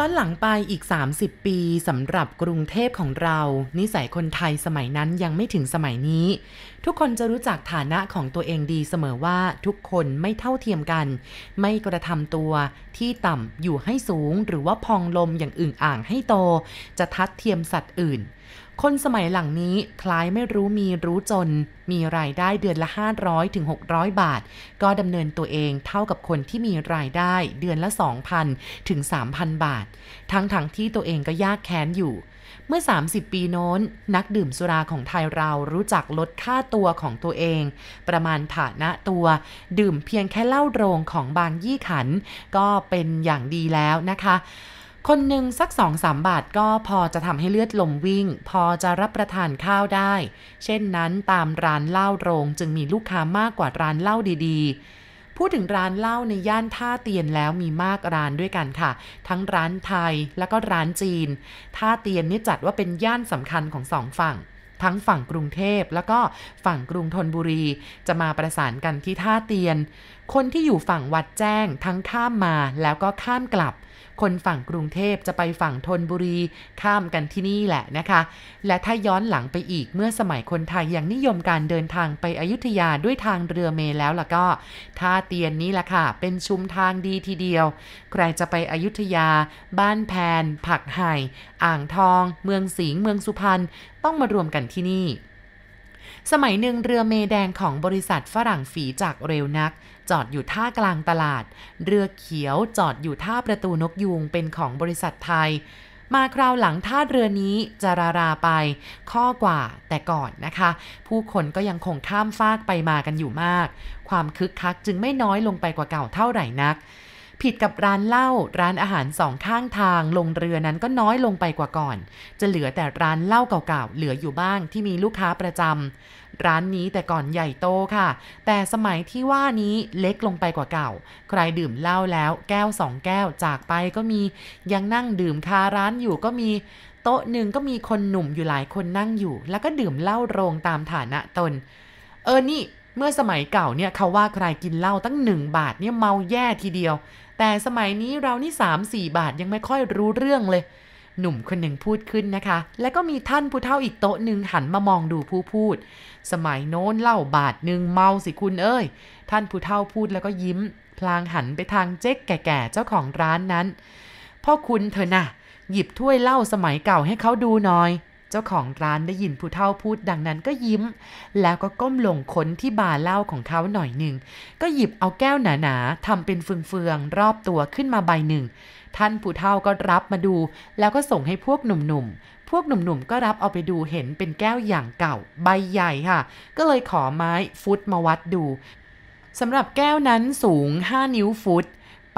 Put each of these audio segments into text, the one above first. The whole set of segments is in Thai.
ย้อนหลังไปอีก 30 ปีสำหรับกรุงเทพของเรา นิสัยคนไทยสมัยนั้นยังไม่ถึงสมัยนี้ ทุกคนจะรู้จักฐานะของตัวเองดีเสมอว่าทุกคนไม่เท่าเทียมกัน ไม่กระทำตัวที่ต่ำอยู่ให้สูงหรือว่าพองลมอย่างอึ่งอ่างให้โต จะทัดเทียมสัตว์อื่น คนสมัยหลังนี้คล้ายไม่รู้มีรู้จน มีรายได้เดือนละ 500ถึง600 บาท ก็ดำเนินตัวเองเท่ากับคนที่มีรายได้เดือนละ 2,000 ถึง 3,000 บาท ทั้งๆทที่ตัวเองก็ยากแค้นอยู่ เมื่อ 30 ปีโน้น นักดื่มสุราของไทยเรารู้จักลดค่าตัวของตัวเอง ประมาณฐานะตัว ดื่มเพียงแค่เหล้าโรงของบางยี่ขัน ก็เป็นอย่างดีแล้วนะคะ คนหนึ่งสักสองสามบาทก็พอจะทำให้เลือดลมวิ่ง พอจะรับประทานข้าวได้ เช่นนั้นตามร้านเหล้าโรงจึงมีลูกค้ามากกว่าร้านเหล้าดีๆ พูดถึงร้านเหล้าในย่านท่าเตียนแล้วมีมากร้านด้วยกันค่ะ ทั้งร้านไทยแล้วก็ร้านจีน ท่าเตียนนี่จัดว่าเป็นย่านสำคัญของสองฝั่งทั้งฝั่งกรุงเทพแล้วก็ฝั่งกรุงธนบุรี จะมาประสานกันที่ท่าเตียน คนที่อยู่ฝั่งวัดแจ้งทั้งข้ามมาแล้วก็ข้ามกลับ คนฝั่งกรุงเทพจะไปฝั่งธนบุรีข้ามกันที่นี่แหละนะคะ และถ้าย้อนหลังไปอีกเมื่อสมัยคนไทยยังนิยมการเดินทางไปอยุธยาด้วยทางเรือเมแล้วล่ะก็ท่าเตียนนี้แหละค่ะ เป็นชุมทางดีทีเดียว ใครจะไปอยุธยา บ้านแพน ผักไห่ อ่างทอง เมืองสิงห์เมืองสุพรรณต้องมารวมกันที่นี่สมัยหนึ่งเรือเมแดงของบริษัทฝรั่งฝีจากเร็วนัก จอดอยู่ท่ากลางตลาด เรือเขียวจอดอยู่ท่าประตูนกยูงเป็นของบริษัทไทย มาคราวหลังท่าเรือนี้จะราราไป ข้อกว่าแต่ก่อนนะคะ ผู้คนก็ยังคงข้ามฟากไปมากันอยู่มาก ความคึกคักจึงไม่น้อยลงไปกว่าเก่าเท่าไหร่นักผิดกับร้านเหล้าร้านอาหารสองข้างทางลงเรือนั้นก็น้อยลงไปกว่าก่อน จะเหลือแต่ร้านเหล้าเก่าๆเหลืออยู่บ้างที่มีลูกค้าประจำ ร้านนี้แต่ก่อนใหญ่โตค่ะ แต่สมัยที่ว่านี้เล็กลงไปกว่าเก่า ใครดื่มเหล้าแล้วแก้วสองแก้วจากไปก็มี ยังนั่งดื่มคาร้านอยู่ก็มี โต๊ะหนึ่งก็มีคนหนุ่มอยู่หลายคนนั่งอยู่ แล้วก็ดื่มเหล้าโรงตามฐานะตน เออนี่เมื่อสมัยเก่าเนี่ยเขาว่าใครกินเหล้าตั้งหนึ่งบาทเนี่ยเมาแย่ทีเดียว แต่สมัยนี้เรานี่สามสี่บาทยังไม่ค่อยรู้เรื่องเลย หนุ่มคนหนึ่งพูดขึ้นนะคะ แล้วก็มีท่านผู้เฒ่าอีกโต๊ะหนึ่งหันมามองดูผู้พูด สมัยโน้นเล่าบาทหนึ่งเมาสิคุณเอ้ย ท่านผู้เฒ่าพูดแล้วก็ยิ้ม พลางหันไปทางเจ๊กแก่ๆเจ้าของร้านนั้น พ่อคุณเธอนะ่ะหยิบถ้วยเหล้าสมัยเก่าให้เขาดูหน่อย เจ้าของร้านได้ยินผู้เฒ่าพูดดังนั้นก็ยิ้ม แล้วก็ก้มลงค้นที่บาร์เหล้าของเขาหน่อยหนึ่ง ก็หยิบเอาแก้วหนาๆทำเป็นเฟืองๆรอบตัวขึ้นมาใบหนึ่ง ท่านผู้เฒ่าก็รับมาดู แล้วก็ส่งให้พวกหนุ่มๆ พวกหนุ่มๆ ก็รับเอาไปดูเห็นเป็นแก้วอย่างเก่า ใบใหญ่ค่ะ ก็เลยขอไม้ฟุตมาวัดดูสำหรับแก้วนั้นสูง 5 นิ้วฟุต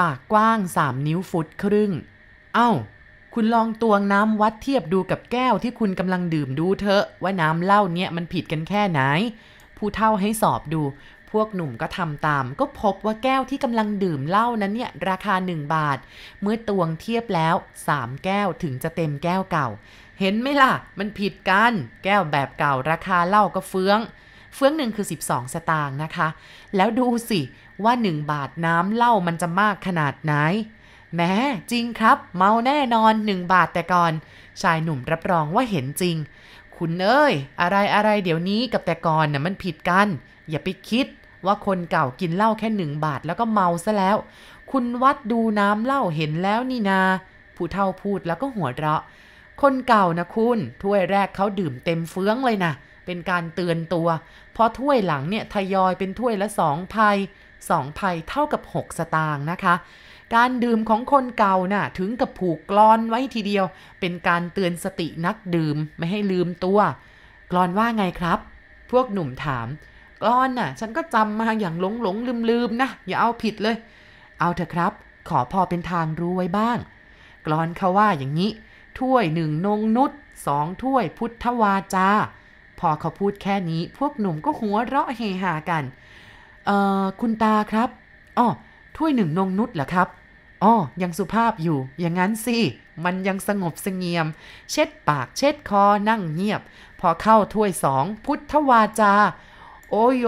ปากกว้าง 3 นิ้วฟุตครึ่ง เอา้า คุณลองตวงน้ำวัดเทียบดูกับแก้วที่คุณกำลังดื่มดูเถอะว่าน้ำเหล้าเนี่ยมันผิดกันแค่ไหน ผู้เฒ่าให้สอบดู พวกหนุ่มก็ทำตาม ก็พบว่าแก้วที่กำลังดื่มเหล้านั้นเนี่ยราคา 1 บาท เมื่อตวงเทียบแล้ว 3 แก้วถึงจะเต็มแก้วเก่า เห็นไหมล่ะ มันผิดกัน แก้วแบบเก่าราคาเหล้าก็เฟือง เฟืองหนึ่งคือ 12 สตางค์นะคะ แล้วดูสิว่า 1 บาทน้ำเหล้ามันจะมากขนาดไหนแม้จริงครับ เมาแน่นอน1บาทแต่ก่อน ชายหนุ่มรับรองว่าเห็นจริง คุณเอ้ย อะไรอะไรเดี๋ยวนี้กับแต่ก่อนน่ะมันผิดกัน อย่าไปคิด ว่าคนเก่ากินเหล้าแค่หนึ่งบาทแล้วก็เมาซะแล้ว คุณวัดดูน้ำเหล้าเห็นแล้วนี่นา ผู้เฒ่าพูดแล้วก็หัวเราะ คนเก่านะคุณ ถ้วยแรกเขาดื่มเต็มเฟื้องเลยนะ เป็นการเตือนตัว พอถ้วยหลังเนี่ยทยอยเป็นถ้วยละสองภัยสองภัยเท่ากับ6สตางค์นะคะการดื่มของคนเก่าน่ะถึงกับผูกกลอนไว้ทีเดียว เป็นการเตือนสตินักดื่มไม่ให้ลืมตัว กลอนว่าไงครับ พวกหนุ่มถาม กรอนน่ะ ฉันก็จำมาอย่างหลงหลงลืมลืมนะ อย่าเอาผิดเลย เอาเถอะครับ ขอพอเป็นทางรู้ไว้บ้าง กรอนเขาว่าอย่างนี้ ถ้วยหนึ่งนงนุษสองถ้วยพุทธวาจา พอเขาพูดแค่นี้พวกหนุ่มก็หัวเราะเฮฮากัน เอ่อ คุณตาครับอ๋อถ้วยหนึ่งนงนุษเหรอครับอ๋อยังสุภาพอยู่ อย่างนั้นสิ มันยังสงบสงเงียม เช็ดปากเช็ดคอนั่งเงียบ พอเข้าถ้วยสองพุทธวาจา โอโย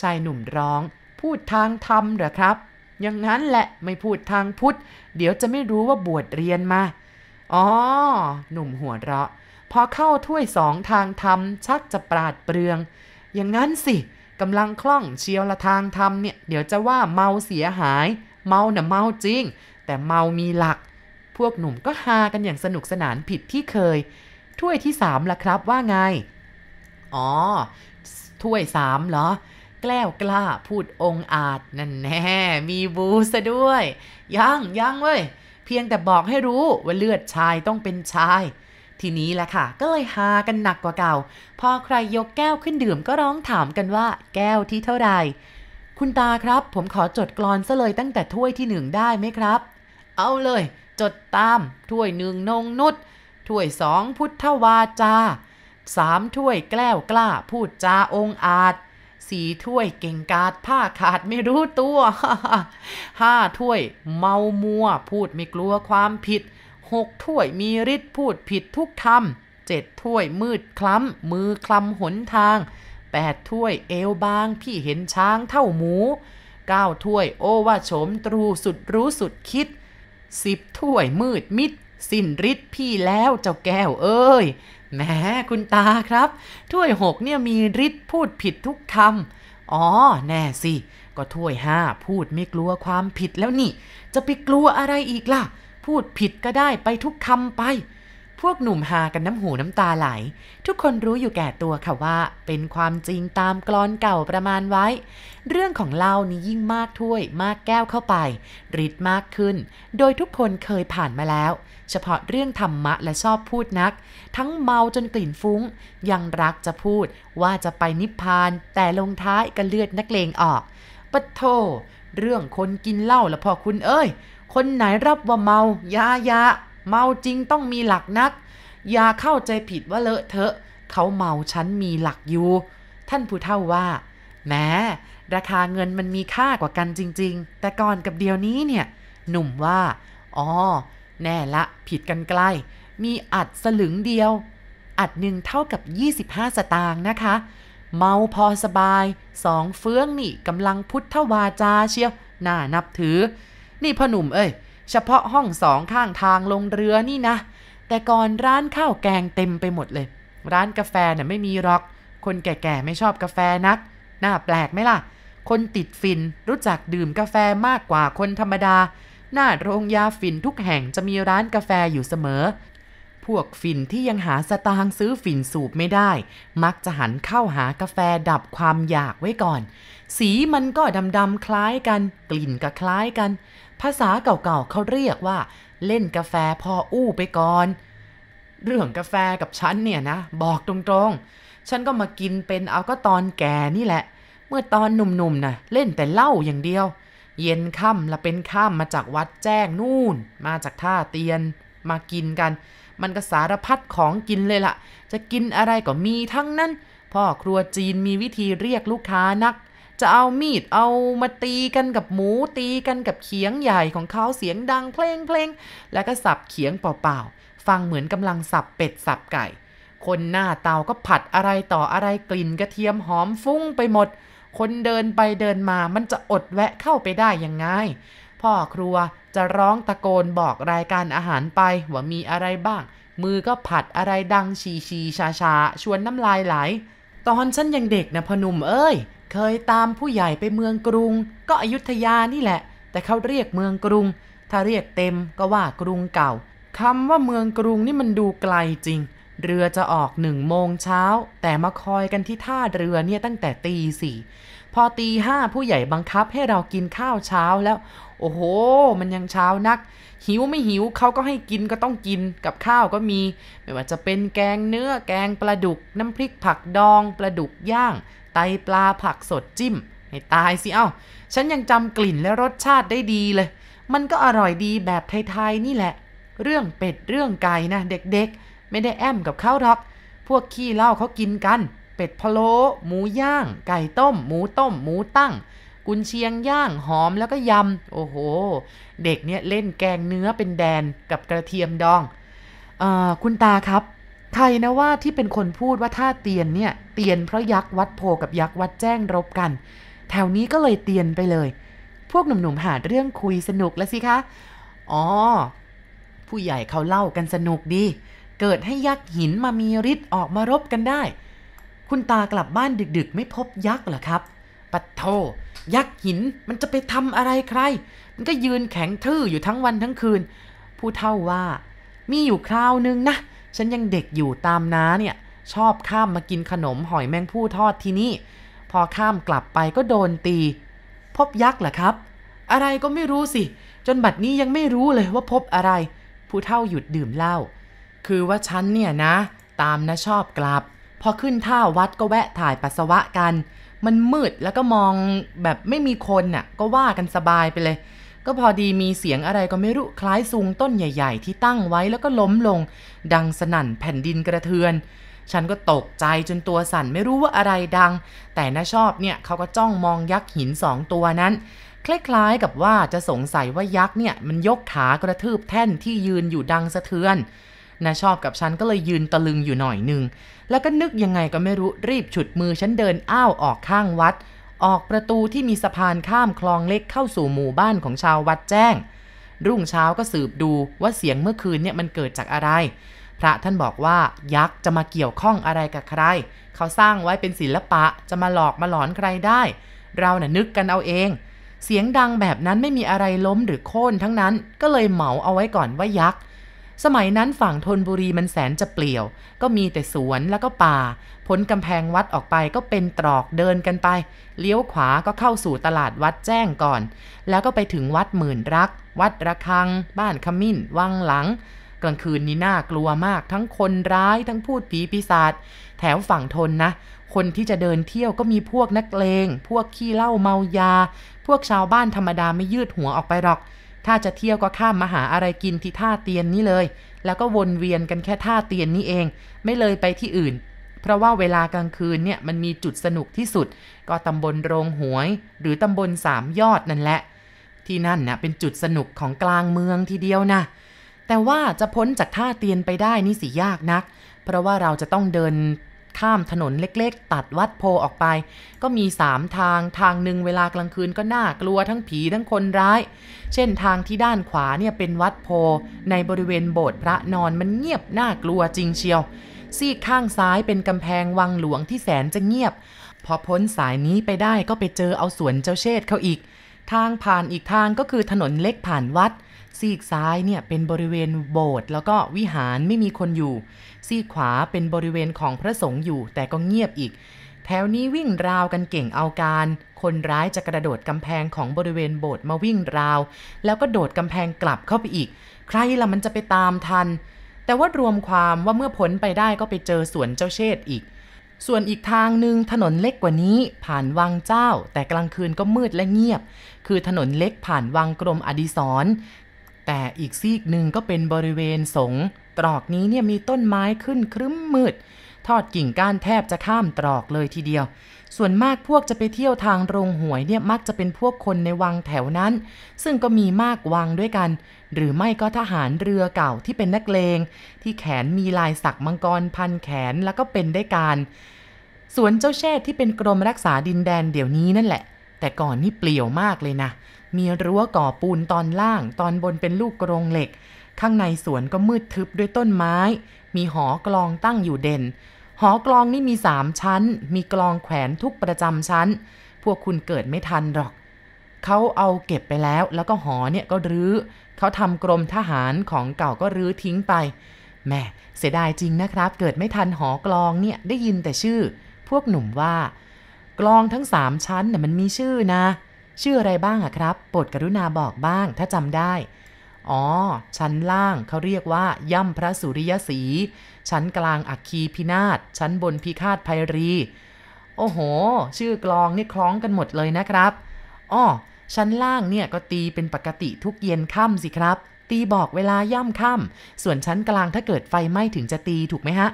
ชายหนุ่มร้อง พูดทางธรรมเหรอครับ อย่างนั้นแหละไม่พูดทางพุทธ เดี๋ยวจะไม่รู้ว่าบวชเรียนมา อ๋อ หนุ่มหัวเราะ พอเข้าถ้วยสองทางธรรม ชักจะปราดเปรือง อย่างนั้นสิกำลังคล่องเชียวละทางธรรมเนี่ย เดี๋ยวจะว่าเมาเสียหาย เมาน่ะเมาจริง แต่เมามีหลัก พวกหนุ่มก็ฮากันอย่างสนุกสนานผิดที่เคย ถ้วยที่สามละครับว่าไง อ๋อ ถ้วยสามเหรอ แกล้วกล้าพูดองอาจนั่นแน่มีบูซะด้วย ยังยังเว้ย เพียงแต่บอกให้รู้ว่าเลือดชายต้องเป็นชาย ทีนี้แหละค่ะ ก็เลยฮากันหนักกว่าเก่า พอใครยกแก้วขึ้นดื่มก็ร้องถามกันว่า แก้วที่เท่าไหร่คุณตาครับ ผมขอจดกรอนซะเลยตั้งแต่ถ้วยที่หนึ่งได้ไหมครับ เอาเลย จดตามถ้วยหนึ่งนงนุษถ้วยสองพุทธวาจา สามถ้วยแกล้วกล้า พูดจาองอาจสี่ถ้วยเก่งกาดผ้าขาดไม่รู้ตัวห้าถ้วยเมามัว พูดไม่กลัวความผิดหกถ้วยมีฤทธิ์พูดผิดทุกธรรมเจ็ดถ้วยมืดคล้ำ มือคลำหนทางแปดถ้วยเอวบางพี่เห็นช้างเท่าหมูเก้าถ้วยโอว่าโฉมตรูสุดรู้สุดคิดสิบถ้วยมืดมิด สิ้นฤทธิ์พี่แล้วเจ้าแก้วเอ้ย แหมคุณตาครับถ้วยหกเนี่ยมีฤทธิ์พูดผิดทุกคำอ๋อ แน่สิ ก็ถ้วยห้าพูดไม่กลัวความผิดแล้วนี่ จะไปกลัวอะไรอีกล่ะ พูดผิดก็ได้ไปทุกคำไป พวกหนุ่มหากันน้ำหูน้ำตาไหล ทุกคนรู้อยู่แก่ตัวค่ะว่า เป็นความจริงตามกลอนเก่าประมาณไว้ เรื่องของเล่านี้ยิ่งมากถ้วย มากแก้วเข้าไปฤทธิ์มากขึ้น โดยทุกคนเคยผ่านมาแล้ว เฉพาะเรื่องธรรมะและชอบพูดนัก ทั้งเมาจนกลิ่นฟุ้ง ยังรักจะพูดว่าจะไปนิพพาน แต่ลงท้ายก็เลือดนักเลงออกปะโทเรื่องคนกินเหล้าละพอคุณเอ้ย คนไหนรับว่าเมายายา เมาจริงต้องมีหลักนัก อย่าเข้าใจผิดว่าเลอะเทอะ เขาเมาฉันมีหลักอยู่ท่านผู้เฒ่าว่าแม้ราคาเงินมันมีค่ากว่ากันจริง ๆ แต่ก่อนกับเดียวนี้เนี่ย หนุ่มว่าอ๋อแน่ละ ผิดกันใกล้ มีอัดสลึงเดียว อัดหนึ่งเท่ากับ 25 สตางค์นะคะ เมาพอสบาย สองเฟื้องนี่กำลังพุทธวาจาเชียวน่านับถือ นี่พ่อหนุ่มเอ้ย เฉพาะห้องสองข้างทางลงเรือนี่นะ แต่ก่อนร้านข้าวแกงเต็มไปหมดเลย ร้านกาแฟน่ะไม่มีหรอก คนแก่ๆไม่ชอบกาแฟนัก น่าแปลกไหมล่ะ คนติดฟินรู้จักดื่มกาแฟมากกว่าคนธรรมดา หน้าโรงยาฝิ่นทุกแห่งจะมีร้านกาแฟอยู่เสมอ พวกฝิ่นที่ยังหาสตางค์ซื้อฝิ่นสูบไม่ได้ มักจะหันเข้าหากาแฟดับความอยากไว้ก่อน สีมันก็ดำๆคล้ายกัน กลิ่นก็คล้ายกัน ภาษาเก่าๆเขาเรียกว่า เล่นกาแฟพออู้ไปก่อน เรื่องกาแฟกับฉันเนี่ยนะ บอกตรงๆ ฉันก็มากินเป็นเอาก็ตอนแก่นี่แหละ เมื่อตอนหนุ่มๆนะ่ะเล่นแต่เหล้าอย่างเดียว เย็นค่ำละเป็นค่ำมาจากวัดแจ้งนู่น มาจากท่าเตียน มากินกัน มันก็สารพัดของกินเลยละ่ะ จะกินอะไรก็มีทั้งนั้นพ่อครัวจีนมีวิธีเรียกลูกค้านัก จะเอามีดเอามาตีกันกับหมูตีกันกับเขียงใหญ่ของเขาเสียงดังเพลงเพลงแล้วก็สับเขียงเปล่าๆ ฟังเหมือนกำลังสับเป็ดสับไก่ คนหน้าเตาก็ผัดอะไรต่ออะไรกลิ่นกระเทียมหอมฟุ้งไปหมด คนเดินไปเดินมามันจะอดแวะเข้าไปได้ยังไงพ่อครัวจะร้องตะโกนบอกรายการอาหารไปว่ามีอะไรบ้าง มือก็ผัดอะไรดังชีชีชาชาชวนน้ำลายไหล ตอนฉันยังเด็กนะพนุมเอ้ย เคยตามผู้ใหญ่ไปเมืองกรุง ก็อยุธยานี่แหละ แต่เขาเรียกเมืองกรุง ถ้าเรียกเต็มก็ว่ากรุงเก่าคำว่าเมืองกรุงนี่มันดูไกลจริง เรือจะออกหนึ่งโมงเช้า แต่มาคอยกันที่ท่าเรือเนี่ยตั้งแต่ตีสี่พอตีห้าผู้ใหญ่บังคับให้เรากินข้าวเช้าแล้ว โอ้โห มันยังเช้านัก หิวไม่หิวเขาก็ให้กินก็ต้องกินกับข้าวก็มี ไม่ว่าจะเป็นแกงเนื้อแกงปลาดุก น้ำพริกผักดองปลาดุกย่าง ไตปลาผักสดจิ้ม ให้ตายสิเอา้า ฉันยังจำกลิ่นและรสชาติได้ดีเลย มันก็อร่อยดีแบบไทยๆนี่แหละ เรื่องเป็ดเรื่องไก่นะ เด็กๆ ไม่ได้แอมกับข้าวหรอก พวกขี้เหล้าเขากินกัน เป็ดพะโล้หมูย่าง ไก่ต้ม หมูต้ม หมูตั้ง กุนเชียงย่างหอมแล้วก็ยำ โอ้โห เด็กเนี่ยเล่นแกงเนื้อเป็นแดนกับกระเทียมดองอคุณตาครับ ใครนะว่าที่เป็นคนพูดว่าท่าเตียนเนี่ย เตียนเพราะยักษ์วัดโพกับยักษ์วัดแจ้งรบกัน แถวนี้ก็เลยเตียนไปเลย พวกหนุ่มๆหาเรื่องคุยสนุกแล้วสิคะ อ๋อ ผู้ใหญ่เขาเล่ากันสนุกดี เกิดให้ยักษ์หินมามีฤทธิ์ออกมารบกันได้ คุณตากลับบ้านดึกๆ ไม่พบยักษ์เหรอครับ ปัดโทยักษ์หินมันจะไปทำอะไรใคร มันก็ยืนแข็งทื่ออยู่ทั้งวันทั้งคืน ผู้เท่าว่า มีอยู่คราวนึงนะ ฉันยังเด็กอยู่ตามน้าเนี่ย ชอบข้ามมากินขนมหอยแมงผู้ทอดที่นี่ พอข้ามกลับไปก็โดนตี พบยักษ์เหรอครับ อะไรก็ไม่รู้สิ จนบัดนี้ยังไม่รู้เลยว่าพบอะไร ผู้เท่าหยุดดื่มเหล้าคือว่าฉันเนี่ยนะ ตามนะชอบกลับ พอขึ้นท่าวัดก็แวะถ่ายปัสสาวะกัน มันมืดแล้วก็มองแบบไม่มีคนน่ะ ก็ว่ากันสบายไปเลย ก็พอดีมีเสียงอะไรก็ไม่รู้คล้ายซุงต้นใหญ่ ๆ ที่ตั้งไว้แล้วก็ล้มลง ดังสนั่นแผ่นดินกระเทือน ฉันก็ตกใจจนตัวสั่นไม่รู้ว่าอะไรดัง แต่น่าชอบเนี่ยเขาก็จ้องมองยักษ์หินสองตัวนั้น คล้ายๆกับว่าจะสงสัยว่ายักษ์เนี่ยมันยกขากระทืบแท่นที่ยืนอยู่ดังสะเทือนนาชอบกับฉันก็เลยยืนตะลึงอยู่หน่อยหนึ่งแล้วก็นึกยังไงก็ไม่รู้รีบฉุดมือฉันเดินอ้าวออกข้างวัด ออกประตูที่มีสะพานข้ามคลองเล็กเข้าสู่หมู่บ้านของชาววัดแจ้ง รุ่งเช้าก็สืบดูว่าเสียงเมื่อคืนเนี่ยมันเกิดจากอะไร พระท่านบอกว่ายักษ์จะมาเกี่ยวข้องอะไรกับใคร เขาสร้างไว้เป็นศิลปะจะมาหลอกมาหลอนใครได้ เราน่ะนึกกันเอาเอง เสียงดังแบบนั้นไม่มีอะไรล้มหรือโค่นทั้งนั้นก็เลยเหมาเอาไว้ก่อนว่ายักษ์ สมัยนั้นฝั่งธนบุรีมันแสนจะเปลี่ยว ก็มีแต่สวนแล้วก็ป่า พ้นกำแพงวัดออกไปก็เป็นตรอกเดินกันไป เลี้ยวขวาก็เข้าสู่ตลาดวัดแจ้งก่อน แล้วก็ไปถึงวัดหมื่นรัก วัดระฆัง บ้านขมิ้น วังหลัง กลางคืนนี้น่ากลัวมาก ทั้งคนร้ายทั้งพูดผีปีศาจ แถวฝั่งทนนะ คนที่จะเดินเที่ยวก็มีพวกนักเลง พวกขี้เหล้าเมายา พวกชาวบ้านธรรมดาไม่ยืดหัวออกไปหรอก ถ้าจะเที่ยวก็ข้ามมาหาอะไรกินที่ท่าเตียนนี้เลย แล้วก็วนเวียนกันแค่ท่าเตียนนี้เอง ไม่เลยไปที่อื่น เพราะว่าเวลากลางคืนเนี่ยมันมีจุดสนุกที่สุด ก็ตำบลโรงหวย หรือตำบลสามยอดนั่นแหละ ที่นั่นนะเป็นจุดสนุกของกลางเมืองทีเดียวนะแต่ว่าจะพ้นจากท่าเตียนไปได้นี่สิยากนัก เพราะว่าเราจะต้องเดิน ข้ามถนนเล็กๆ ตัดวัดโพออกไป ก็มีสามทางทางหนึ่งเวลากลางคืนก็น่ากลัวทั้งผีทั้งคนร้าย เช่นทางที่ด้านขวาเนี่ยเป็นวัดโพ ในบริเวณโบสถ์พระนอนมันเงียบน่ากลัวจริงเชียว ซีกข้างซ้ายเป็นกำแพงวังหลวงที่แสนจะเงียบ พอพ้นสายนี้ไปได้ก็ไปเจอเอาสวนเจ้าเชษเขาอีก ทางผ่านอีกทางก็คือถนนเล็กผ่านวัดซีกซ้ายเนี่ยเป็นบริเวณโบสถ์แล้วก็วิหารไม่มีคนอยู่ ซีขวาเป็นบริเวณของพระสงฆ์อยู่แต่ก็เงียบอีก แถวนี้วิ่งราวกันเก่งเอาการ คนร้ายจะกระโดดกำแพงของบริเวณโบสถ์มาวิ่งราว แล้วก็โดดกำแพงกลับเข้าไปอีก ใครล่ะมันจะไปตามทัน แต่ว่ารวมความว่าเมื่อพ้นไปได้ก็ไปเจอสวนเจ้าเชษอีกส่วนอีกทางหนึ่งถนนเล็กกว่านี้ผ่านวังเจ้า แต่กลางคืนก็มืดและเงียบ คือถนนเล็กผ่านวังกรมอดิศร แต่อีกซีกหนึ่งก็เป็นบริเวณสงตรอกนี้เนี่ยมีต้นไม้ขึ้นครึ้มมืด ทอดกิ่งก้านแทบจะข้ามตรอกเลยทีเดียว ส่วนมากพวกจะไปเที่ยวทางโรงหวยเนี่ยมักจะเป็นพวกคนในวังแถวนั้น ซึ่งก็มีมากวังด้วยกัน หรือไม่ก็ทหารเรือเก่าที่เป็นนักเลง ที่แขนมีลายสักมังกรพันแขนแล้วก็เป็นได้การสวนเจ้าแช่ที่เป็นกรมรักษาดินแดนเดี๋ยวนี้นั่นแหละ แต่ก่อนนี่เปลี่ยวมากเลยนะ มีรั้วก่อปูนตอนล่าง ตอนบนเป็นลูกกรงเหล็ก ข้างในสวนก็มืดทึบด้วยต้นไม้ มีหอกลองตั้งอยู่เด่น หอกลองนี่มีสามชั้น มีกลองแขวนทุกประจำชั้น พวกคุณเกิดไม่ทันหรอก เขาเอาเก็บไปแล้ว แล้วก็หอเนี่ยก็รื้อ เขาทำกรมทหารของเก่าก็รื้อทิ้งไป แม่เสียดายจริงนะครับ เกิดไม่ทันหอกลองเนี่ยได้ยินแต่ชื่อ พวกหนุ่มว่า กลองทั้งสามชั้นน่ะมันมีชื่อนะ ชื่ออะไรบ้างอะครับ โปรดกรุณาบอกบ้างถ้าจำได้ อ๋อ ชั้นล่างเขาเรียกว่า ย่ำพระสุริยสี ชั้นกลางอัคคีพินาศ ชั้นบนพิฆาตภัยรี โอ้โห ชื่อกลองนี่คล้องกันหมดเลยนะครับ อ้อ ชั้นล่างเนี่ยก็ตีเป็นปกติทุกเย็นค่ำสิครับ ตีบอกเวลาย่ำค่ำส่วนชั้นกลางถ้าเกิดไฟไหม้ถึงจะตีถูกไหมฮะ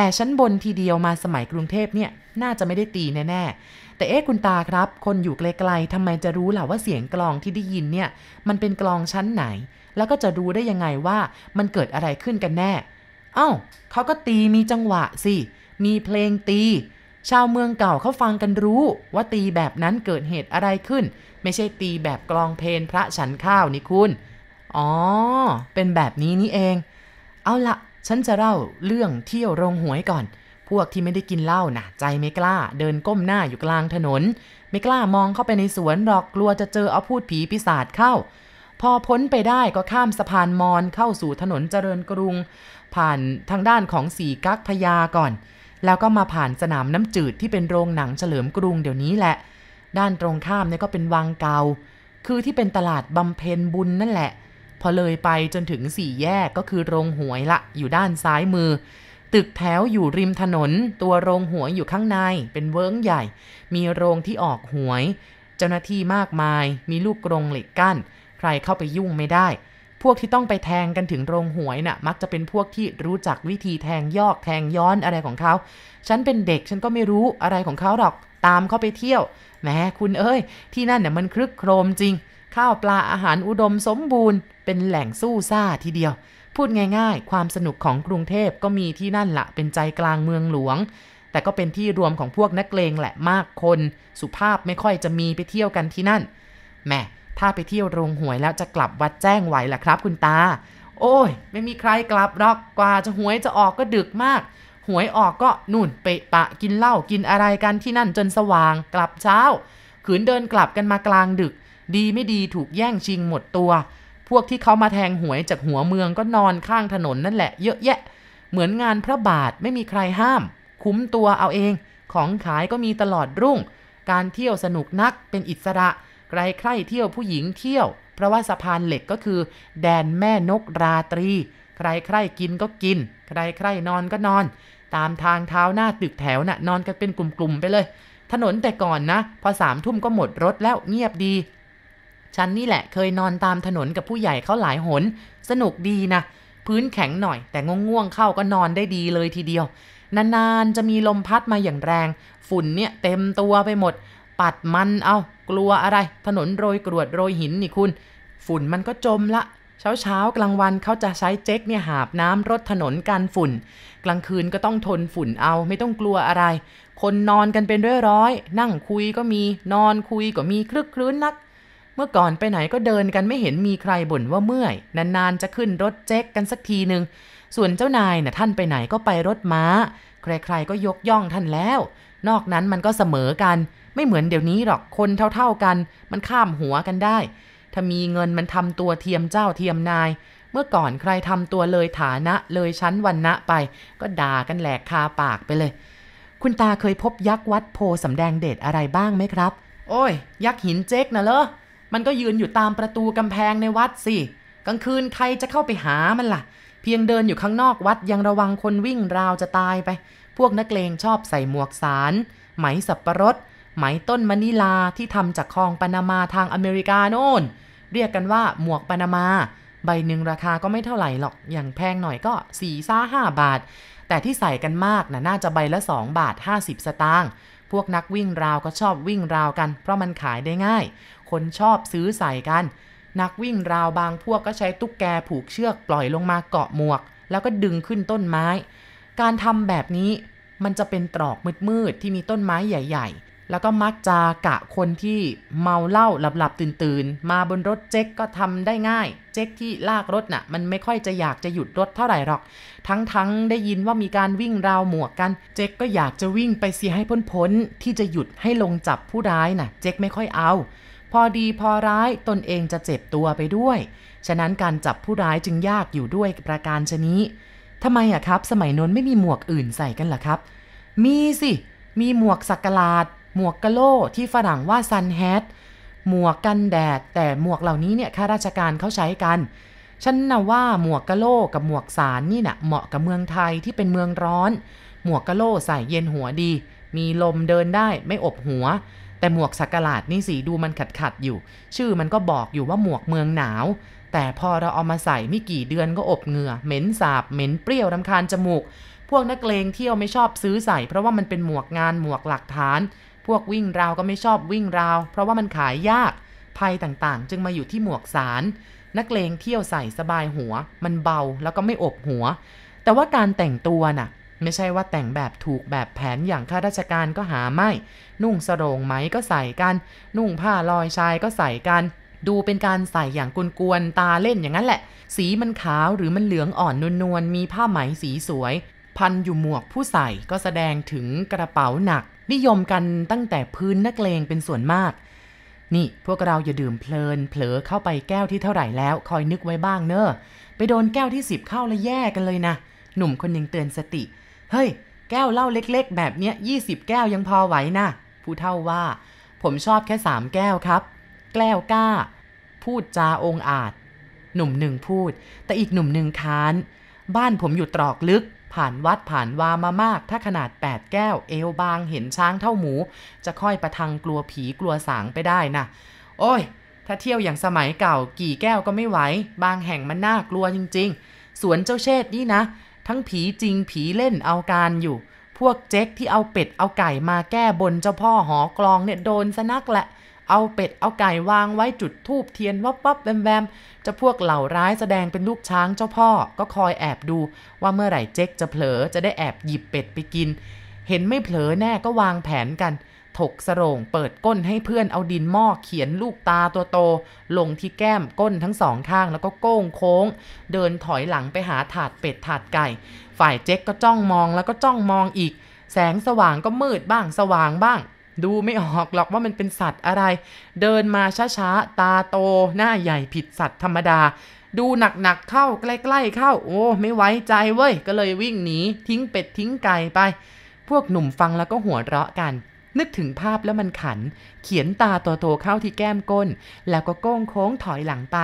แต่ชั้นบนทีเดียวมาสมัยกรุงเทพเนี่ยน่าจะไม่ได้ตีแน่ๆ แต่เอ๊ะคุณตาครับ คนอยู่ไกลๆทำไมจะรู้ล่ะว่าเสียงกลองที่ได้ยินเนี่ยมันเป็นกลองชั้นไหน แล้วก็จะรู้ได้ยังไงว่ามันเกิดอะไรขึ้นกันแน่ เอ้าเขาก็ตีมีจังหวะสิ มีเพลงตี ชาวเมืองเก่าเขาฟังกันรู้ว่าตีแบบนั้นเกิดเหตุอะไรขึ้น ไม่ใช่ตีแบบกลองเพลงพระฉันข้าวนี่คุณ อ๋อ เป็นแบบนี้นี่เอง เอาละ ฉันจะเล่าเรื่องเที่ยวโรงหวยก่อน พวกที่ไม่ได้กินเหล้านะใจไม่กล้า เดินก้มหน้าอยู่กลางถนน ไม่กล้ามองเข้าไปในสวนหรอกกลัวจะเจอเอาพูดผีปีศาจเข้า พอพ้นไปได้ก็ข้ามสะพานมอนเข้าสู่ถนนเจริญกรุง ผ่านทางด้านของสีกักพยาก่อน แล้วก็มาผ่านสนามน้ำจืดที่เป็นโรงหนังเฉลิมกรุงเดี๋ยวนี้แหละ ด้านตรงข้ามเนี่ยก็เป็นวังเกาคือที่เป็นตลาดบำเพ็ญบุญนั่นแหละ พอเลยไปจนถึงสี่แยกก็คือโรงหวยละอยู่ด้านซ้ายมือ ตึกแถวอยู่ริมถนน ตัวโรงหวยอยู่ข้างในเป็นเวิ้งใหญ่ มีโรงที่ออกหวย เจ้าหน้าที่มากมาย มีลูกกรงเหล็กกั้น ใครเข้าไปยุ่งไม่ได้ พวกที่ต้องไปแทงกันถึงโรงหวยน่ะ มักจะเป็นพวกที่รู้จักวิธีแทงยอกแทงย้อนอะไรของเขา ฉันเป็นเด็กฉันก็ไม่รู้อะไรของเขาหรอก ตามเขาไปเที่ยวแหมคุณเอ้ย ที่นั่นเนี่ยมันคลึกโครมจริง ข้าวปลาอาหารอุดมสมบูรณ์ เป็นแหล่งสู้ซ่าทีเดียว พูดง่ายๆ ความสนุกของกรุงเทพก็มีที่นั่นละเป็นใจกลางเมืองหลวง แต่ก็เป็นที่รวมของพวกนักเลงแหละมากคน สุภาพไม่ค่อยจะมีไปเที่ยวกันที่นั่นแหมถ้าไปเที่ยวโรงหวยแล้วจะกลับวัดแจ้งไหวล่ะครับ คุณตา โอ้ย ไม่มีใครกลับหรอกกว่าจะหวยจะออกก็ดึกมาก หวยออกก็นุ่นเปะปะกินเหล้ากินอะไรกันที่นั่นจนสว่าง กลับเช้า ขืนเดินกลับกันมากลางดึก ดีไม่ดีถูกแย่งชิงหมดตัว พวกที่เขามาแทงหวยจากหัวเมืองก็นอนข้างถนนนั่นแหละเยอะแยะ เหมือนงานพระบาทไม่มีใครห้าม คุ้มตัวเอาเอง ของขายก็มีตลอดรุ่ง การเที่ยวสนุกนักเป็นอิสระใครใครเที่ยวผู้หญิงเที่ยว เพราะว่าสะพานเหล็กก็คือ แดนแม่นกราตรี ใครใครกินก็กิน ใครใครนอนก็นอน ตามทางเท้าหน้าตึกแถวน่ะนอนกันเป็นกลุ่มๆไปเลย ถนนแต่ก่อนนะ พอสามทุ่มก็หมดรถแล้วเงียบดี ฉันนี่แหละเคยนอนตามถนนกับผู้ใหญ่เขาหลายหน สนุกดีนะ พื้นแข็งหน่อย แต่ง่วงๆเข้าก็นอนได้ดีเลยทีเดียว นานๆจะมีลมพัดมาอย่างแรง ฝุ่นเนี่ยเต็มตัวไปหมด ปัดมันเอากลัวอะไร ถนนโรยกรวดโรยหินนี่คุณ ฝุ่นมันก็จมละเช้าเช้ากลางวันเขาจะใช้เจ๊กเนี่ยหาบน้ำรถถนนกันฝุ่น กลางคืนก็ต้องทนฝุ่นเอาไม่ต้องกลัวอะไร คนนอนกันเป็นร้อยๆนั่งคุยก็มีนอนคุยก็มีคลึกคลื้นนัก เมื่อก่อนไปไหนก็เดินกันไม่เห็นมีใครบ่นว่าเมื่อย นานๆจะขึ้นรถเจ๊กกันสักทีหนึ่งส่วนเจ้านายน่ะท่านไปไหนก็ไปรถม้า ใครๆก็ยกย่องท่านแล้ว นอกนั้นมันก็เสมอกัน ไม่เหมือนเดี๋ยวนี้หรอกคนเท่าๆกัน มันข้ามหัวกันได้ ถ้ามีเงินมันทำตัวเทียมเจ้าเทียมนาย เมื่อก่อนใครทำตัวเลยฐานะเลยชั้นวันนะไป ก็ด่ากันแหลกคาปากไปเลย คุณตาเคยพบยักษ์วัดโพสำแดงเดชอะไรบ้างไหมครับ โอ้ย ยักษ์หินเจ๊กนะเหรอ มันก็ยืนอยู่ตามประตูกำแพงในวัดสิ กลางคืนใครจะเข้าไปหามันล่ะ เพียงเดินอยู่ข้างนอกวัดยังระวังคนวิ่งราวจะตายไป พวกนักเลงชอบใส่หมวกสาร ไหมสับประรด ไหมต้นมะนิลาที่ทำจากคลองปานามาทางอเมริกาโน่น เรียกกันว่าหมวกปานามา ใบหนึ่งราคาก็ไม่เท่าไหร่หรอก อย่างแพงหน่อยก็4ี่ซ่าห้าบาท แต่ที่ใส่กันมากนะน่าจะใบละ2บาท50สตางค์พวกนักวิ่งราวก็ชอบวิ่งราวกัน เพราะมันขายได้ง่าย คนชอบซื้อใส่กัน นักวิ่งราวบางพวกก็ใช้ตุ๊กแกผูกเชือกปล่อยลงมาเกาะหมวก แล้วก็ดึงขึ้นต้นไม้ การทำแบบนี้มันจะเป็นตรอกมืดๆที่มีต้นไม้ใหญ่ ๆ แล้วก็มักจะกะคนที่เมาเหล้าหลับๆตื่นๆ มาบนรถเจ๊กก็ทำได้ง่าย เจ๊กที่ลากรถน่ะ มันไม่ค่อยจะอยากจะหยุดรถเท่าไหร่หรอก ทั้งๆได้ยินว่ามีการวิ่งราวหมวกกัน เจ๊กก็อยากจะวิ่งไปเสียให้พ้นๆที่จะหยุดให้ลงจับผู้ร้ายน่ะ เจ๊กไม่ค่อยเอา พอดีพอร้ายตนเองจะเจ็บตัวไปด้วย ฉะนั้นการจับผู้ร้ายจึงยากอยู่ด้วยประการชนี้ทำไมอะครับ สมัยน้นไม่มีหมวกอื่นใส่กันล่ะครับ มีสิ มีหมวกสักลาด หมวกกะโล่ที่ฝรั่งว่าซันแฮทหมวกกันแดด แต่หมวกเหล่านี้เนี่ยข้าราชการเขาใช้กันฉันนะว่าหมวกกะโล่กับหมวกสารนี่นะ่ะเหมาะกับเมืองไทยที่เป็นเมืองร้อน หมวกกะโล่ใส่เย็นหัวดี มีลมเดินได้ไม่อบหัว แต่หมวกสักลาดนี่สีดูมันขัดขัดอยู่ ชื่อมันก็บอกอยู่ว่าหมวกเมืองหนาว แต่พอเราเอามาใส่ไม่กี่เดือนก็อบเหงื่อ เหม็นสาบ เหม็นเปรี้ยวรำคาญจมูก พวกนักเลงเที่ยวไม่ชอบซื้อใส่ เพราะว่ามันเป็นหมวกงานหมวกหลักฐาน พวกวิ่งราวก็ไม่ชอบวิ่งราว เพราะว่ามันขายยาก ภัยต่างๆ จึงมาอยู่ที่หมวกสาร นักเลงเที่ยวใส่สบายหัว มันเบาแล้วก็ไม่อบหัว แต่ว่าการแต่งตัวน่ะ ไม่ใช่ว่าแต่งแบบถูกแบบแผนอย่างข้าราชการก็หาไม่ นุ่งสรงไหมก็ใส่กัน นุ่งผ้าลอยชายก็ใส่กัน ดูเป็นการใส่อย่างกวนๆตาเล่นอย่างนั้นแหละ สีมันขาวหรือมันเหลืองอ่อนนวลๆมีผ้าไหมสีสวย พันอยู่หมวกผู้ใส่ก็แสดงถึงกระเป๋าหนัก นิยมกันตั้งแต่พื้นนักเลงเป็นส่วนมาก นี่พวกเราอย่าดื่มเพลิน เผลอเข้าไปแก้วที่เท่าไหร่แล้ว คอยนึกไว้บ้างเนอะไปโดนแก้วที่สิบเข้าแล้วแย่กันเลยนะหนุ่มคนหนึ่งเตือนสติ เฮ้ย แก้วเหล้าเล็ก ๆ แบบเนี้ยยี่สิบแก้วยังพอไหวนะ ผู้เท่าว่า ผมชอบแค่สามแก้วครับ แก้วกล้า พูดจาองอาจ หนุ่มหนึ่งพูด แต่อีกหนุ่มหนึ่งค้าน บ้านผมอยู่ตรอกลึก ผ่านวัดผ่านวามามาก ถ้าขนาด 8 แก้วเอวบางเห็นช้างเท่าหมู จะค่อยประทังกลัวผีกลัวสางไปได้นะโอ้ย ถ้าเที่ยวอย่างสมัยเก่ากี่แก้วก็ไม่ไหว บางแห่งมันน่ากลัวจริง ๆ สวนเจ้าเชษนี่นะ ทั้งผีจริงผีเล่นเอาการอยู่ พวกเจ๊กที่เอาเป็ดเอาไก่มาแก้บนเจ้าพ่อหอกลองเนี่ยโดนซะนักแหละ เอาเป็ดเอาไก่วางไว้จุดทูบเทียนวับวับแวมแวมจะพวกเหล่าร้ายแสดงเป็นลูกช้างเจ้าพ่อก็คอยแอบดูว่าเมื่อไหร่เจ๊กจะเผลอจะได้แอบหยิบเป็ดไปกิน เห็นไม่เผลอแน่ก็วางแผนกัน ถกสรงเปิดก้นให้เพื่อนเอาดินหม้อเขียนลูกตาตัวโต ลงที่แก้มก้นทั้งสองข้างแล้วก็โก้งโค้ง เดินถอยหลังไปหาถาดเป็ดถาดไก่ ฝ่ายเจ๊กก็จ้องมองแล้วก็จ้องมองอีก แสงสว่างก็มืดบ้างสว่างบ้าง ดูไม่ออกหรอกว่ามันเป็นสัตว์อะไร เดินมาช้าๆตาโต หน้าใหญ่ผิดสัตว์ธรรมดาดูหนักๆเข้าใกล้ๆเข้า โอ้ไม่ไว้ใจเว้ย ก็เลยวิ่งหนีทิ้งเป็ดทิ้งไก่ไป พวกหนุ่มฟังแล้วก็หัวเราะกัน นึกถึงภาพแล้วมันขัน เขียนตาโตๆเข้าที่แก้มก้น แล้วก็โก้งโค้งถอยหลังไป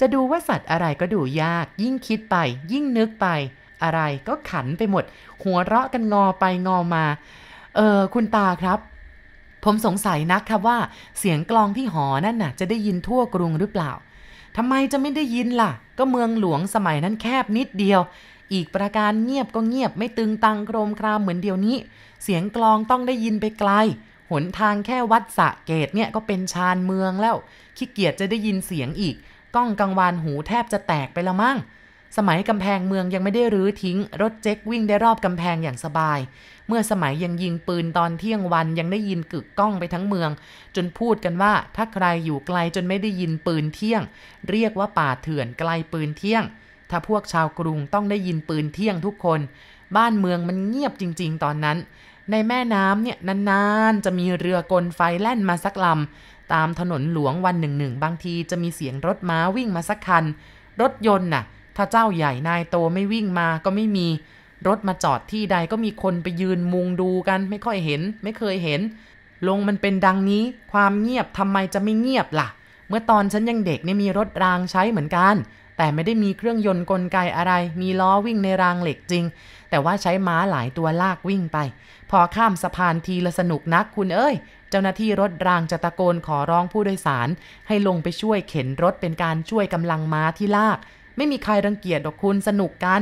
จะดูว่าสัตว์อะไรก็ดูยาก ยิ่งคิดไป ยิ่งนึกไป อะไรก็ขันไปหมด หัวเราะกันงอไปงอมา เออคุณตาครับ ผมสงสัยนักครับว่า เสียงกลองที่หอนั่นน่ะ จะได้ยินทั่วกรุงหรือเปล่าทำไมจะไม่ได้ยินล่ะ ก็เมืองหลวงสมัยนั้นแคบนิดเดียว อีกประการเงียบก็เงียบไม่ตึงตังโครมครามเหมือนเดี๋ยวนี้ เสียงกลองต้องได้ยินไปไกล หนทางแค่วัดสะเกตเนี่ยก็เป็นชานเมืองแล้ว ขี้เกียจจะได้ยินเสียงอีก ก้องกังวานหูแทบจะแตกไปละมั่ง สมัยกำแพงเมืองยังไม่ได้รื้อทิ้ง รถเจ๊กวิ่งได้รอบกำแพงอย่างสบาย เมื่อสมัยยังยิงปืนตอนเที่ยงวันยังได้ยินกึกก้องไปทั้งเมือง จนพูดกันว่าถ้าใครอยู่ไกลจนไม่ได้ยินปืนเที่ยง เรียกว่าป่าเถื่อนไกลปืนเที่ยง ถ้าพวกชาวกรุงต้องได้ยินปืนเที่ยงทุกคน บ้านเมืองมันเงียบจริง ๆ ตอนนั้น ในแม่น้ำเนี่ยนานๆ จะมีเรือกลไฟแล่นมาสักลำ ตามถนนหลวงวันหนึ่งหนึ่งบางทีจะมีเสียงรถม้าวิ่งมาสักคัน รถยนต์น่ะ ถ้าเจ้าใหญ่นายโตไม่วิ่งมาก็ไม่มี รถมาจอดที่ใดก็มีคนไปยืนมุงดูกันไม่ค่อยเห็น ไม่เคยเห็น ลงมันเป็นดังนี้ ความเงียบทำไมจะไม่เงียบล่ะ เมื่อตอนฉันยังเด็กเนี่ยมีรถรางใช้เหมือนกัน แต่ไม่ได้มีเครื่องยนต์กลไกอะไร มีล้อวิ่งในรางเหล็กจริง แต่ว่าใช้ม้าหลายตัวลากวิ่งไป พอข้ามสะพานทีละสนุกนักคุณเอ้ย เจ้าหน้าที่รถรางจะตะโกนขอร้องผู้โดยสาร ให้ลงไปช่วยเข็นรถเป็นการช่วยกำลังม้าที่ลาก ไม่มีใครรังเกียจหรอกคุณสนุกกัน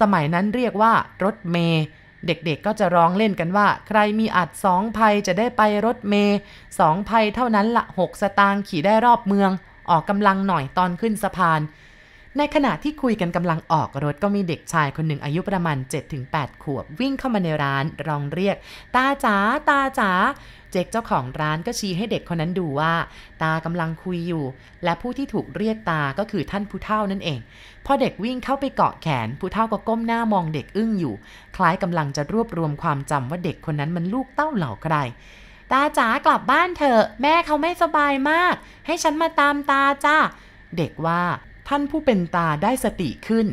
สมัยนั้นเรียกว่ารถเมย์เด็กๆ ก็จะร้องเล่นกันว่า ใครมีอัดสองภัยจะได้ไปรถเมย์สองภัยเท่านั้นละหกสตางค์ขี่ได้รอบเมือง ออกกำลังหน่อยตอนขึ้นสะพาน ในขณะที่คุยกันกำลังออกรถก็มีเด็กชายคนหนึ่งอายุประมาณ 7-8 ขวบ วิ่งเข้ามาในร้านร้องเรียก ตาจ๋าตาจ๋าเจ๊กเจ้าของร้านก็ชี้ให้เด็กคนนั้นดูว่า ตากำลังคุยอยู่ และผู้ที่ถูกเรียกตาก็คือท่านผู้เฒ่านั่นเอง พอเด็กวิ่งเข้าไปเกาะแขน ผู้เฒ่าก็ก้มหน้ามองเด็กอึ้งอยู่ คล้ายกำลังจะรวบรวมความจำว่าเด็กคนนั้นมันลูกเต้าเหล่าใครตาจ๋ากลับบ้านเถอะ แม่เขาไม่สบายมาก ให้ฉันมาตามตาจ้าเด็กว่า ท่านผู้เป็นตาได้สติขึ้น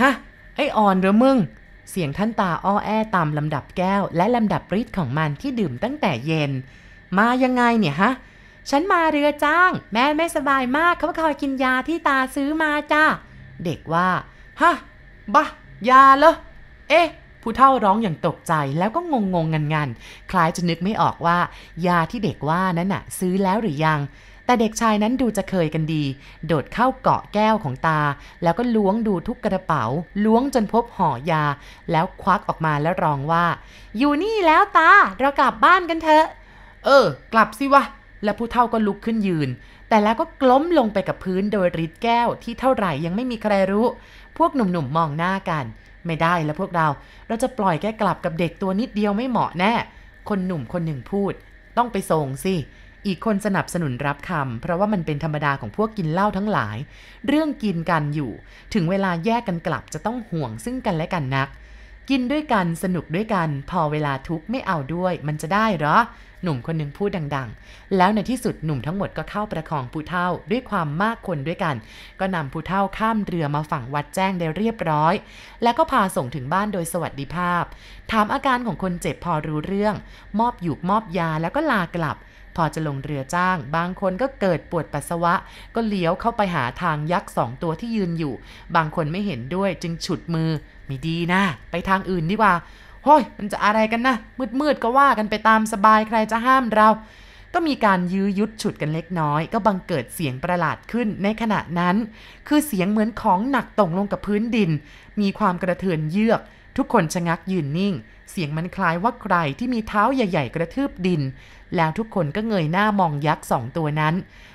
ฮะ ไอ้อ่อนหรือมึง เสียงท่านตาอ้อแอตามลำดับแก้ว และลำดับฤทธิ์ของมันที่ดื่มตั้งแต่เย็น มายังไงเนี่ยฮะ ฉันมาเรือจ้าง แม่ไม่สบายมากเขาคอยกินยาที่ตาซื้อมาจ้า เด็กว่า ฮะ บะ ยาเหรอ เอ๊ะผู้เฒ่าร้องอย่างตกใจแล้วก็งงงงันงันๆคล้ายจะนึกไม่ออกว่า ยาที่เด็กว่านั้นน่ะ ซื้อแล้วหรือยัง แต่เด็กชายนั้นดูจะเคยกันดี โดดเข้าเกาะแก้วของตา แล้วก็ล้วงดูทุกกระเป๋า ล้วงจนพบห่อยา แล้วควักออกมาแล้วร้องว่า อยู่นี่แล้วตา เรากลับบ้านกันเถอะ เออ กลับสิวะ และผู้เฒ่าก็ลุกขึ้นยืน แต่แล้วก็กล้มลงไปกับพื้นโดยริดแก้วที่เท่าไหร่ยังไม่มีใครรู้ พวกหนุ่มๆมองหน้ากัน ไม่ได้แล้วพวกเรา เราจะปล่อยแกกลับกับเด็กตัวนิดเดียวไม่เหมาะแน่ คนหนุ่มคนหนึ่งพูด ต้องไปส่งสิ อีกคนสนับสนุนรับคำเพราะว่ามันเป็นธรรมดาของพวกกินเหล้าทั้งหลาย เรื่องกินกันอยู่ ถึงเวลาแยกกันกลับจะต้องห่วงซึ่งกันและกันนัก กินด้วยกันสนุกด้วยกัน พอเวลาทุกข์ไม่เอาด้วย มันจะได้เหรอ หนุ่มคนหนึ่งพูดดัง ๆ แล้วในที่สุดหนุ่มทั้งหมดก็เข้าประคองผู้เท่าด้วยความมากคนด้วยกัน ก็นำผู้เท่าข้ามเรือมาฝั่งวัดแจ้งได้เรียบร้อย แล้วก็พาส่งถึงบ้านโดยสวัสดิภาพ ถามอาการของคนเจ็บพอรู้เรื่อง มอบหยูกมอบยาแล้วก็ลากลับ พอจะลงเรือจ้าง บางคนก็เกิดปวดปัสสาวะ ก็เลี้ยวเข้าไปหาทางยักษ์สองตัวที่ยืนอยู่ บางคนไม่เห็นด้วยจึงฉุดมือไม่ดีนะ ไปทางอื่นดีกว่าโฮ้ยมันจะอะไรกันนะมืดๆก็ว่ากันไปตามสบายใครจะห้ามเรา ก็มีการยื้อยุดฉุดกันเล็กน้อย ก็บังเกิดเสียงประหลาดขึ้นในขณะนั้น คือเสียงเหมือนของหนักตกลงกับพื้นดิน มีความกระเทือนเยือก ทุกคนชะงักยืนนิ่ง เสียงมันคล้ายว่าใครที่มีเท้าใหญ่ ๆ กระทืบดิน แล้วทุกคนก็เงยหน้ามองยักษ์สองตัวนั้น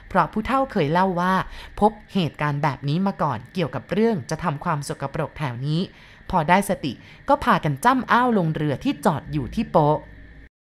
เพราะผู้เฒ่าเคยเล่าว่า พบเหตุการณ์แบบนี้มาก่อนเกี่ยวกับเรื่องจะทำความสกปรกแถวนี้ พอได้สติก็พากันจ้ำอ้าวลงเรือที่จอดอยู่ที่โป๊ะ